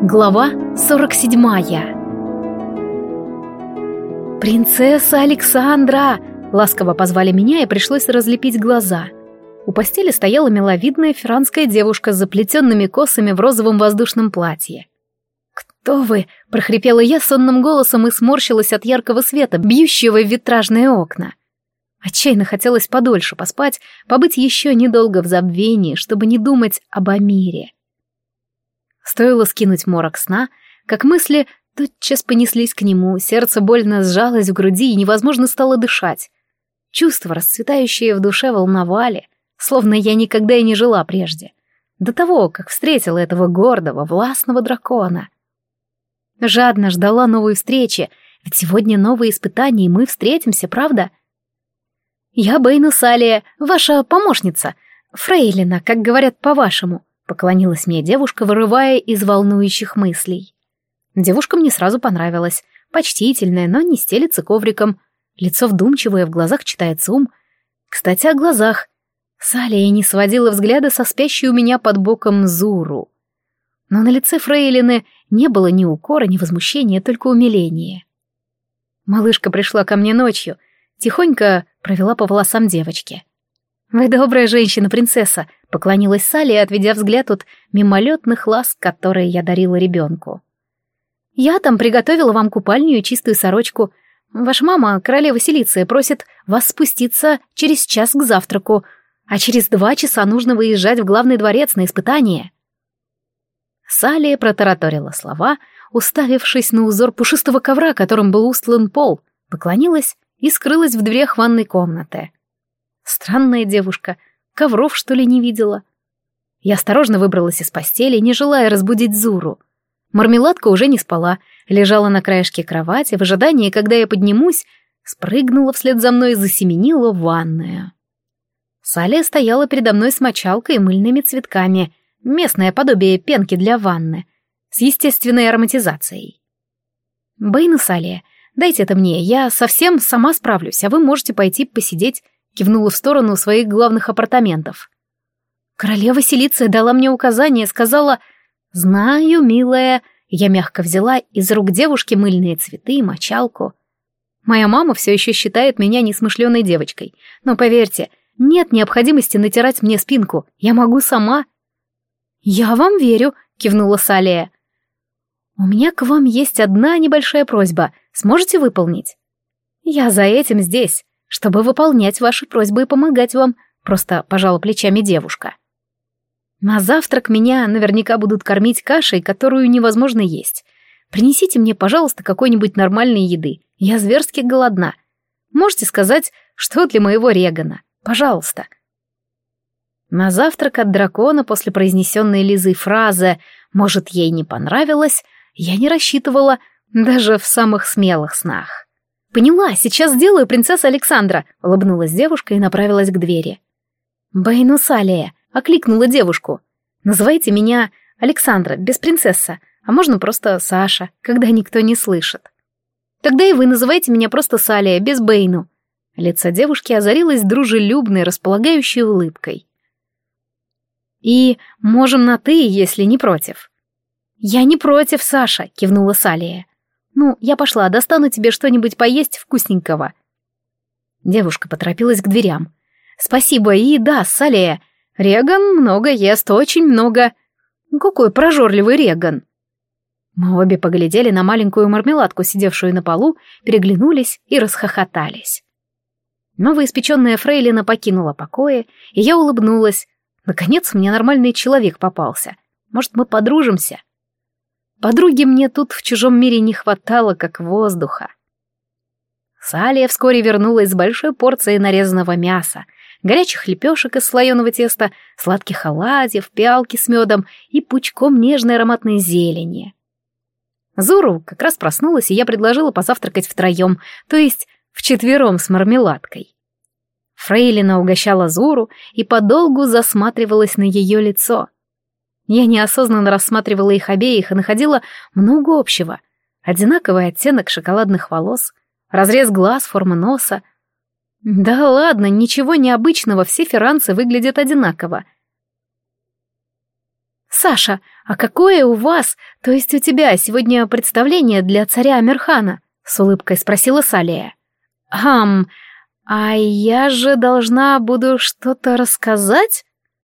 Глава 47 «Принцесса Александра!» — ласково позвали меня, и пришлось разлепить глаза. У постели стояла миловидная ферранская девушка с заплетенными косами в розовом воздушном платье. «Кто вы?» — прохрипела я сонным голосом и сморщилась от яркого света, бьющего в витражные окна. Отчаянно хотелось подольше поспать, побыть еще недолго в забвении, чтобы не думать об Амире. Стоило скинуть морок сна, как мысли тотчас понеслись к нему, сердце больно сжалось в груди и невозможно стало дышать. Чувства, расцветающие в душе, волновали, словно я никогда и не жила прежде, до того, как встретила этого гордого, властного дракона. Жадно ждала новой встречи, ведь сегодня новые испытания, и мы встретимся, правда? Я Бейна Салия, ваша помощница, фрейлина, как говорят по-вашему, поклонилась мне девушка, вырывая из волнующих мыслей. Девушка мне сразу понравилась, почтительная, но не стелится ковриком, лицо вдумчивое, в глазах читается ум. Кстати, о глазах. Салия не сводила взгляда со спящей у меня под боком Зуру. Но на лице Фрейлины не было ни укора, ни возмущения, только умиление. Малышка пришла ко мне ночью, тихонько провела по волосам девочки. «Вы добрая женщина, принцесса», — поклонилась Салли, отведя взгляд от мимолетных ласк, которые я дарила ребенку. «Я там приготовила вам купальню и чистую сорочку. Ваша мама, королева Селиция, просит вас спуститься через час к завтраку, а через два часа нужно выезжать в главный дворец на испытание». Салия протараторила слова, уставившись на узор пушистого ковра, которым был устлан пол, поклонилась и скрылась в дверях ванной комнаты. Странная девушка, ковров, что ли, не видела. Я осторожно выбралась из постели, не желая разбудить Зуру. Мармеладка уже не спала, лежала на краешке кровати в ожидании, когда я поднимусь, спрыгнула вслед за мной и засеменила в ванную. Салия стояла передо мной с мочалкой и мыльными цветками, местное подобие пенки для ванны, с естественной ароматизацией. «Бэйна Салия, дайте это мне, я совсем сама справлюсь, а вы можете пойти посидеть», кивнула в сторону своих главных апартаментов. «Королева Селиция дала мне указание, сказала...» «Знаю, милая...» Я мягко взяла из рук девушки мыльные цветы и мочалку. Моя мама все еще считает меня несмышленой девочкой, но поверьте, нет необходимости натирать мне спинку, я могу сама. «Я вам верю», — кивнула Салия. «У меня к вам есть одна небольшая просьба. Сможете выполнить?» «Я за этим здесь, чтобы выполнять ваши просьбы и помогать вам», — просто пожала плечами девушка. «На завтрак меня наверняка будут кормить кашей, которую невозможно есть. Принесите мне, пожалуйста, какой-нибудь нормальной еды. Я зверски голодна. Можете сказать, что для моего Регана? Пожалуйста». На завтрак от дракона после произнесенной Лизой фразы «может, ей не понравилось» я не рассчитывала даже в самых смелых снах. «Поняла, сейчас сделаю, принцесса Александра», — улыбнулась девушка и направилась к двери. «Бэйну Салия», — окликнула девушку. «Называйте меня Александра, без принцесса, а можно просто Саша, когда никто не слышит». «Тогда и вы называйте меня просто Салия, без Бэйну». Лицо девушки озарилось дружелюбной, располагающей улыбкой. И можем на «ты», если не против». «Я не против, Саша», — кивнула Салия. «Ну, я пошла, достану тебе что-нибудь поесть вкусненького». Девушка поторопилась к дверям. «Спасибо, и да, Салия. Реган много ест, очень много». «Какой прожорливый Реган!» Мы обе поглядели на маленькую мармеладку, сидевшую на полу, переглянулись и расхохотались. Новоиспеченная фрейлина покинула покои, и я улыбнулась, Наконец мне нормальный человек попался. Может, мы подружимся? Подруги мне тут в чужом мире не хватало, как воздуха. Салия вскоре вернулась с большой порцией нарезанного мяса, горячих лепешек из слоеного теста, сладких оладьев, пиалки с медом и пучком нежной ароматной зелени. Зуру как раз проснулась, и я предложила позавтракать втроем, то есть вчетвером с мармеладкой. Фрейлина угощала Зуру и подолгу засматривалась на ее лицо. Я неосознанно рассматривала их обеих и находила много общего. Одинаковый оттенок шоколадных волос, разрез глаз, форма носа. Да ладно, ничего необычного, все ферранцы выглядят одинаково. «Саша, а какое у вас, то есть у тебя, сегодня представление для царя Амирхана?» — с улыбкой спросила Салия. «Хм, а я же должна буду что-то рассказать?»